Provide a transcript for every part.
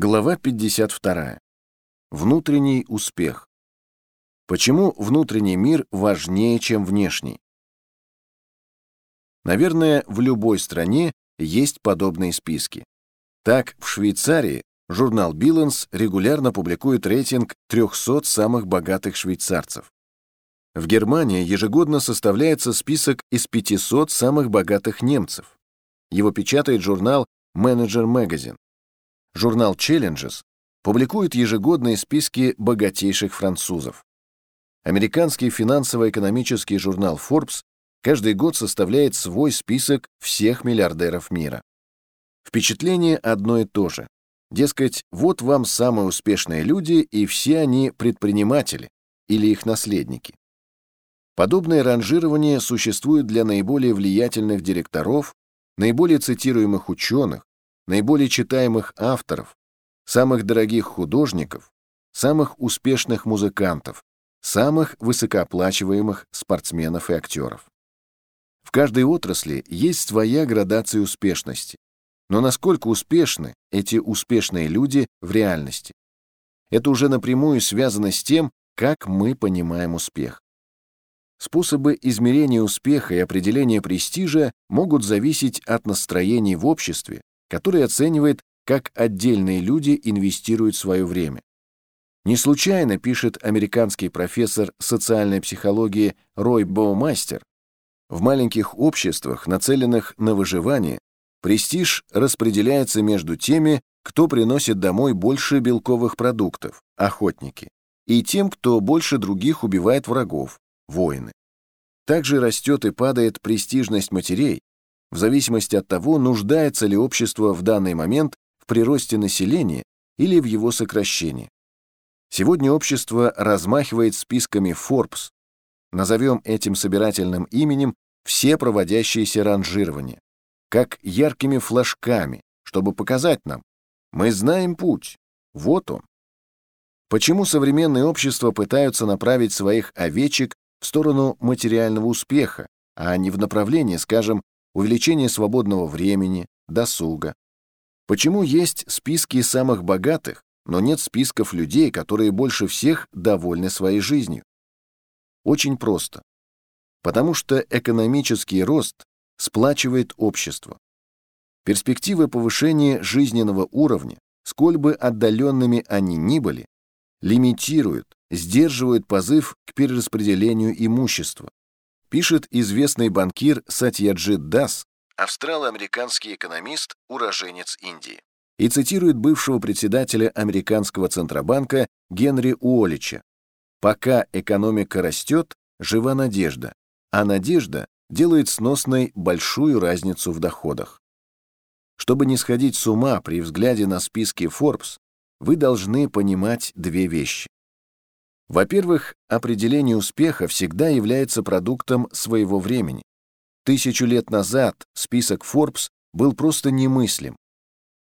Глава 52. Внутренний успех. Почему внутренний мир важнее, чем внешний? Наверное, в любой стране есть подобные списки. Так, в Швейцарии журнал Биланс регулярно публикует рейтинг 300 самых богатых швейцарцев. В Германии ежегодно составляется список из 500 самых богатых немцев. Его печатает журнал Manager Magazine. Журнал Challenges публикует ежегодные списки богатейших французов. Американский финансово-экономический журнал Forbes каждый год составляет свой список всех миллиардеров мира. Впечатление одно и то же. Дескать, вот вам самые успешные люди, и все они предприниматели или их наследники. Подобное ранжирование существует для наиболее влиятельных директоров, наиболее цитируемых ученых, наиболее читаемых авторов, самых дорогих художников, самых успешных музыкантов, самых высокооплачиваемых спортсменов и актеров. В каждой отрасли есть своя градация успешности. Но насколько успешны эти успешные люди в реальности? Это уже напрямую связано с тем, как мы понимаем успех. Способы измерения успеха и определения престижа могут зависеть от настроений в обществе, который оценивает, как отдельные люди инвестируют свое время. Не случайно, пишет американский профессор социальной психологии Рой Боумастер, в маленьких обществах, нацеленных на выживание, престиж распределяется между теми, кто приносит домой больше белковых продуктов, охотники, и тем, кто больше других убивает врагов, воины. Также растет и падает престижность матерей, в зависимости от того, нуждается ли общество в данный момент в приросте населения или в его сокращении. Сегодня общество размахивает списками Forbes. Назовем этим собирательным именем все проводящиеся ранжирования, как яркими флажками, чтобы показать нам, мы знаем путь, вот он. Почему современные общества пытаются направить своих овечек в сторону материального успеха, а не в направлении, скажем, увеличение свободного времени, досуга. Почему есть списки самых богатых, но нет списков людей, которые больше всех довольны своей жизнью? Очень просто. Потому что экономический рост сплачивает общество. Перспективы повышения жизненного уровня, сколь бы отдаленными они ни были, лимитируют, сдерживают позыв к перераспределению имущества, пишет известный банкир Сатьяджит Дас, австрало-американский экономист, уроженец Индии, и цитирует бывшего председателя американского Центробанка Генри Уолича. «Пока экономика растет, жива надежда, а надежда делает сносной большую разницу в доходах. Чтобы не сходить с ума при взгляде на списки Forbes, вы должны понимать две вещи. Во-первых, определение успеха всегда является продуктом своего времени. Тысячу лет назад список Forbes был просто немыслим.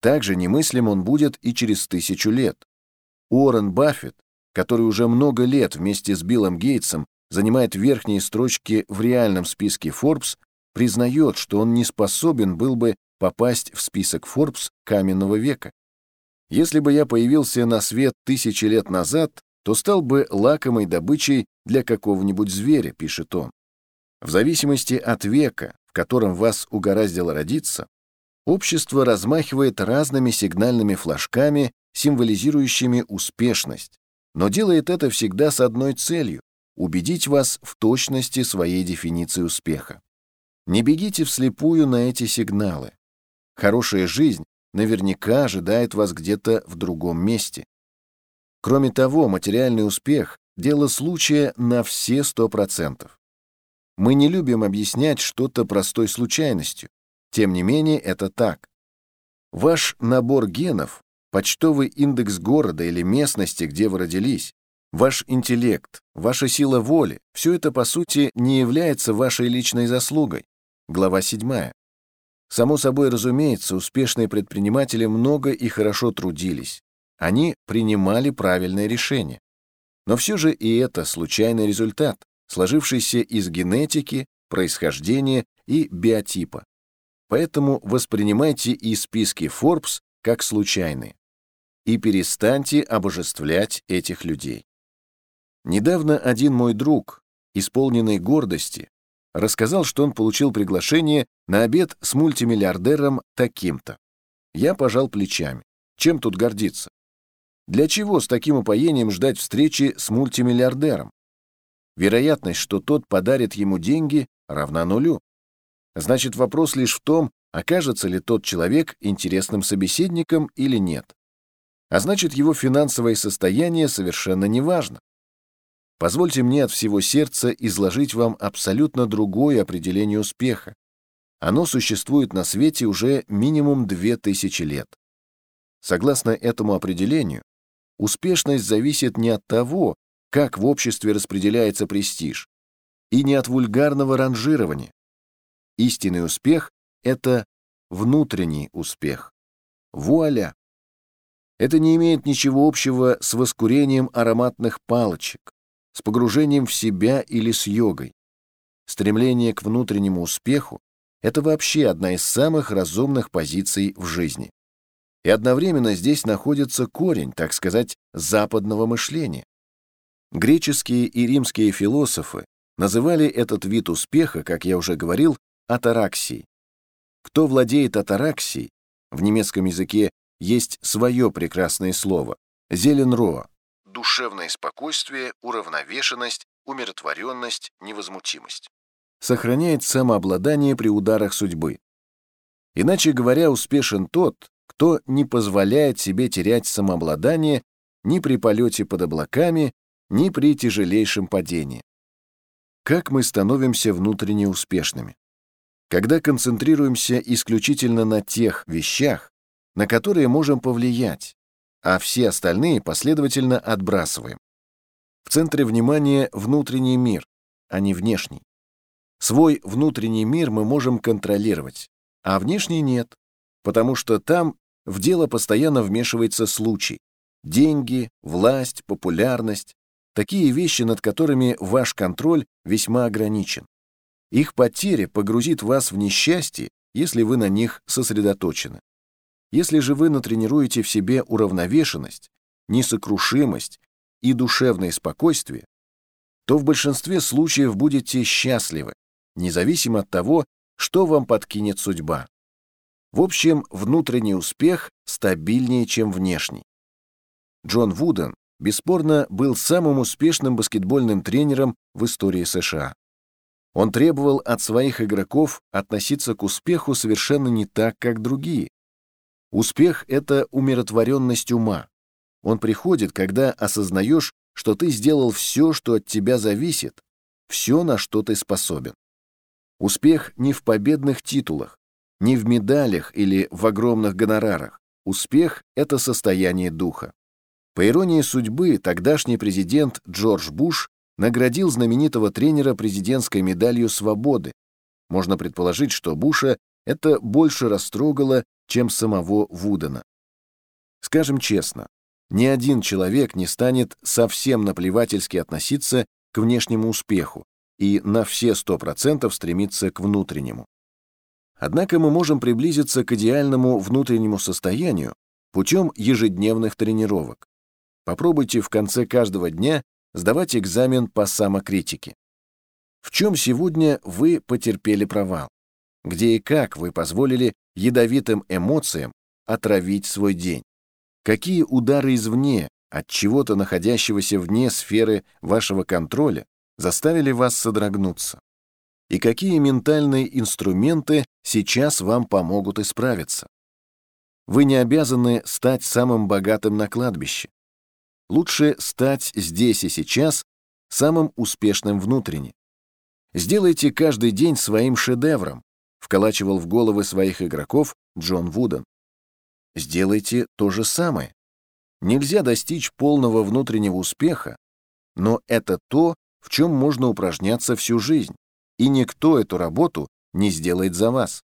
Также немыслим он будет и через тысячу лет. Уоррен Баффет, который уже много лет вместе с Биллом Гейтсом занимает верхние строчки в реальном списке Forbes, признает, что он не способен был бы попасть в список Forbes каменного века. Если бы я появился на свет тысячи лет назад, то стал бы лакомой добычей для какого-нибудь зверя, пишет он. В зависимости от века, в котором вас угораздило родиться, общество размахивает разными сигнальными флажками, символизирующими успешность, но делает это всегда с одной целью — убедить вас в точности своей дефиниции успеха. Не бегите вслепую на эти сигналы. Хорошая жизнь наверняка ожидает вас где-то в другом месте. Кроме того, материальный успех – дело случая на все 100%. Мы не любим объяснять что-то простой случайностью. Тем не менее, это так. Ваш набор генов, почтовый индекс города или местности, где вы родились, ваш интеллект, ваша сила воли – все это, по сути, не является вашей личной заслугой. Глава 7. Само собой разумеется, успешные предприниматели много и хорошо трудились, они принимали правильное решение. Но все же и это случайный результат, сложившийся из генетики, происхождения и биотипа. Поэтому воспринимайте и списки Forbes как случайные. и перестаньте обожествлять этих людей. Недавно один мой друг, исполненный гордости, рассказал, что он получил приглашение на обед с мультимиллиардером таким-то. Я пожал плечами. Чем тут гордиться? Для чего с таким упоением ждать встречи с мультимиллиардером? Вероятность, что тот подарит ему деньги, равна нулю. Значит, вопрос лишь в том, окажется ли тот человек интересным собеседником или нет. А значит, его финансовое состояние совершенно не важно. Позвольте мне от всего сердца изложить вам абсолютно другое определение успеха. Оно существует на свете уже минимум две тысячи лет. Согласно этому определению, успешность зависит не от того, как в обществе распределяется престиж, и не от вульгарного ранжирования. Истинный успех — это внутренний успех. Вуаля! Это не имеет ничего общего с воскурением ароматных палочек, с погружением в себя или с йогой. Стремление к внутреннему успеху — это вообще одна из самых разумных позиций в жизни. И одновременно здесь находится корень, так сказать, западного мышления. Греческие и римские философы называли этот вид успеха, как я уже говорил, атараксией. Кто владеет атараксией, в немецком языке есть свое прекрасное слово — зеленроа, душевное спокойствие, уравновешенность, умиротворенность, невозмутимость. Сохраняет самообладание при ударах судьбы. Иначе говоря, успешен тот, кто не позволяет себе терять самообладание ни при полете под облаками, ни при тяжелейшем падении. Как мы становимся внутренне успешными? Когда концентрируемся исключительно на тех вещах, на которые можем повлиять, а все остальные последовательно отбрасываем. В центре внимания внутренний мир, а не внешний. Свой внутренний мир мы можем контролировать, а внешний нет, потому что там в дело постоянно вмешивается случай. Деньги, власть, популярность, такие вещи, над которыми ваш контроль весьма ограничен. Их потеря погрузит вас в несчастье, если вы на них сосредоточены. Если же вы натренируете в себе уравновешенность, несокрушимость и душевное спокойствие, то в большинстве случаев будете счастливы, независимо от того, что вам подкинет судьба. В общем, внутренний успех стабильнее, чем внешний. Джон Вуден, бесспорно, был самым успешным баскетбольным тренером в истории США. Он требовал от своих игроков относиться к успеху совершенно не так, как другие, Успех — это умиротворенность ума. Он приходит, когда осознаешь, что ты сделал все, что от тебя зависит, все, на что ты способен. Успех не в победных титулах, не в медалях или в огромных гонорарах. Успех — это состояние духа. По иронии судьбы, тогдашний президент Джордж Буш наградил знаменитого тренера президентской медалью свободы. Можно предположить, что Буша это больше растрогало, чем самого Вудена. Скажем честно, ни один человек не станет совсем наплевательски относиться к внешнему успеху и на все 100% стремиться к внутреннему. Однако мы можем приблизиться к идеальному внутреннему состоянию путем ежедневных тренировок. Попробуйте в конце каждого дня сдавать экзамен по самокритике. В чем сегодня вы потерпели провал? Где и как вы позволили ядовитым эмоциям отравить свой день? Какие удары извне, от чего-то находящегося вне сферы вашего контроля, заставили вас содрогнуться? И какие ментальные инструменты сейчас вам помогут исправиться? Вы не обязаны стать самым богатым на кладбище. Лучше стать здесь и сейчас самым успешным внутренне. Сделайте каждый день своим шедевром, вколачивал в головы своих игроков Джон Вуден. Сделайте то же самое. Нельзя достичь полного внутреннего успеха, но это то, в чем можно упражняться всю жизнь, и никто эту работу не сделает за вас.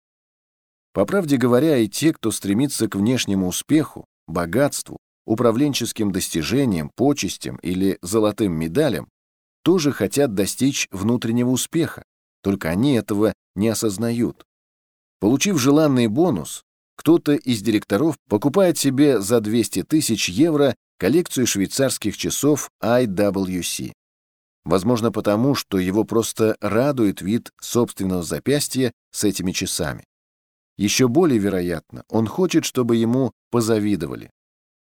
По правде говоря, и те, кто стремится к внешнему успеху, богатству, управленческим достижениям, почестям или золотым медалям, тоже хотят достичь внутреннего успеха, только они этого не осознают. Получив желанный бонус, Кто-то из директоров покупает себе за 200 тысяч евро коллекцию швейцарских часов IWC. Возможно потому, что его просто радует вид собственного запястья с этими часами. Еще более вероятно, он хочет, чтобы ему позавидовали.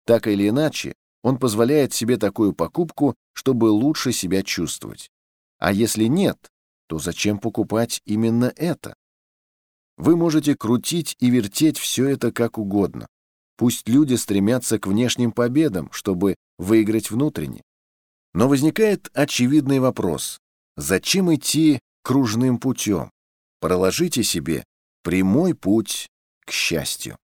Так или иначе, он позволяет себе такую покупку, чтобы лучше себя чувствовать. А если нет, то зачем покупать именно это? Вы можете крутить и вертеть все это как угодно. Пусть люди стремятся к внешним победам, чтобы выиграть внутренне. Но возникает очевидный вопрос. Зачем идти кружным путем? Проложите себе прямой путь к счастью.